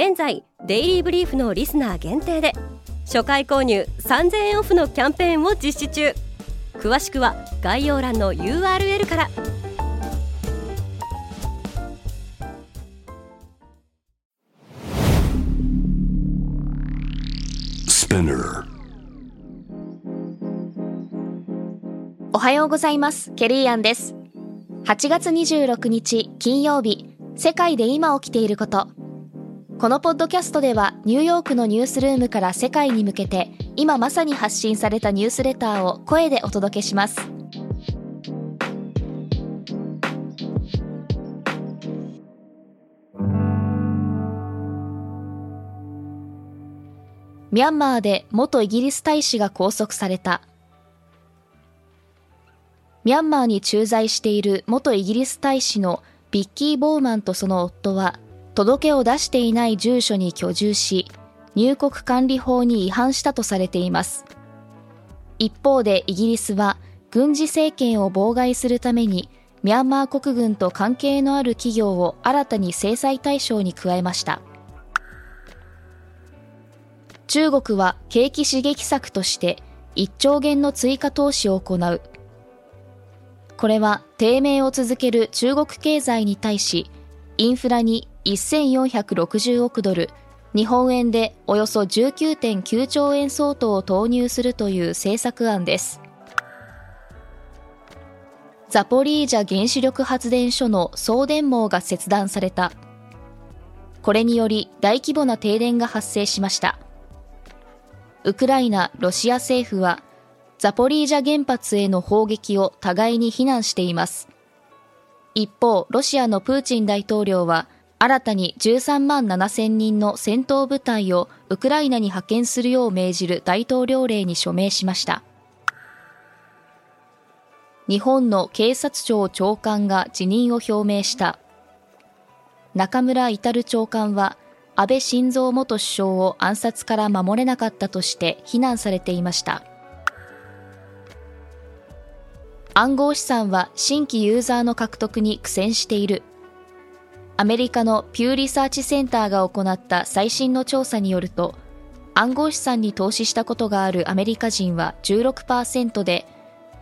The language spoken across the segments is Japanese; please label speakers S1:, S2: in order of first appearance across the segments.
S1: 現在デイリーブリーフのリスナー限定で初回購入3000円オフのキャンペーンを実施中。詳しくは概要欄の URL から。
S2: おはようございます。ケリーアンです。8月26日金曜日世界で今起きていることこのポッドキャストではニューヨークのニュースルームから世界に向けて今まさに発信されたニュースレターを声でお届けします。ミャンマーで元イギリス大使が拘束された。ミャンマーに駐在している元イギリス大使のビッキー・ボーマンとその夫は届けを出していない住所に居住し、入国管理法に違反したとされています。一方でイギリスは軍事政権を妨害するためにミャンマー国軍と関係のある企業を新たに制裁対象に加えました。中国は景気刺激策として1兆元の追加投資を行う。これは低迷を続ける中国経済に対し、インフラに1460億ドル、日本円でおよそ19.9兆円相当を投入するという政策案です。ザポリージャ原子力発電所の送電網が切断された。これにより大規模な停電が発生しました。ウクライナ、ロシア政府は、ザポリージャ原発への砲撃を互いに非難しています。一方、ロシアのプーチン大統領は、新たに13万7000人の戦闘部隊をウクライナに派遣するよう命じる大統領令に署名しました。日本の警察庁長官が辞任を表明した。中村至長官は、安倍晋三元首相を暗殺から守れなかったとして非難されていました。暗号資産は新規ユーザーの獲得に苦戦している。アメリカのピューリサーチセンターが行った最新の調査によると、暗号資産に投資したことがあるアメリカ人は16%で、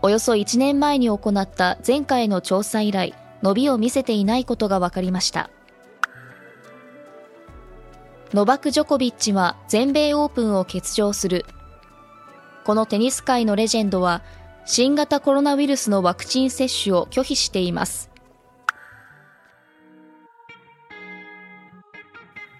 S2: およそ1年前に行った前回の調査以来、伸びを見せていないことが分かりました。ノバク・ジョコビッチは全米オープンを欠場する。このテニス界のレジェンドは、新型コロナウイルスのワクチン接種を拒否しています。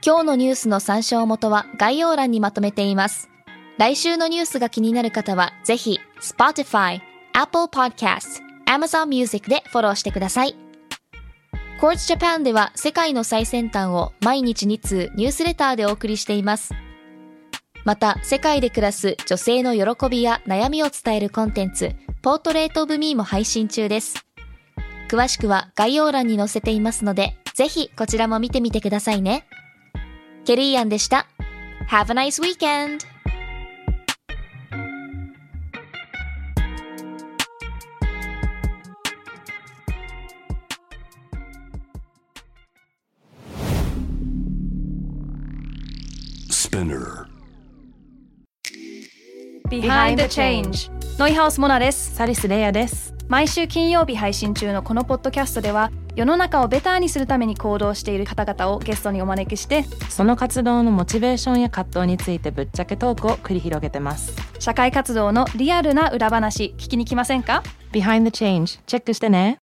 S2: 今日のニュースの参照元は概要欄にまとめています。来週のニュースが気になる方は、ぜひ、Spotify、Apple Podcast、Amazon Music でフォローしてください。Quartz Japan では世界の最先端を毎日2通ニュースレターでお送りしています。また、世界で暮らす女性の喜びや悩みを伝えるコンテンツ、ポートレートオブミーも配信中です。詳しくは概要欄に載せていますので、ぜひこちらも見てみてくださいね。ケリーアンでした。Have a nice weekend!
S3: ノイハウスモナです。
S4: サリスレイヤです。
S3: 毎週金曜日配信中のこのポッドキャストでは世の中をベターにするために行動している方々をゲストにお招きして
S4: その活動のモチベーションや葛藤についてぶっちゃけトークを繰り広げてます。
S3: 社会活動のリアルな裏話聞きに来ませんか
S4: ？Behind the Change チェックしてね。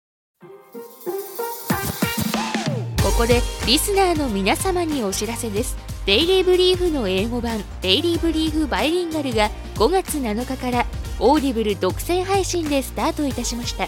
S2: ここでリスナーの皆様にお知らせです。デイリーブリーフの英語版デイリーブリーフバイリンガルが5月7日から Audible 独占配信でスタートいたしました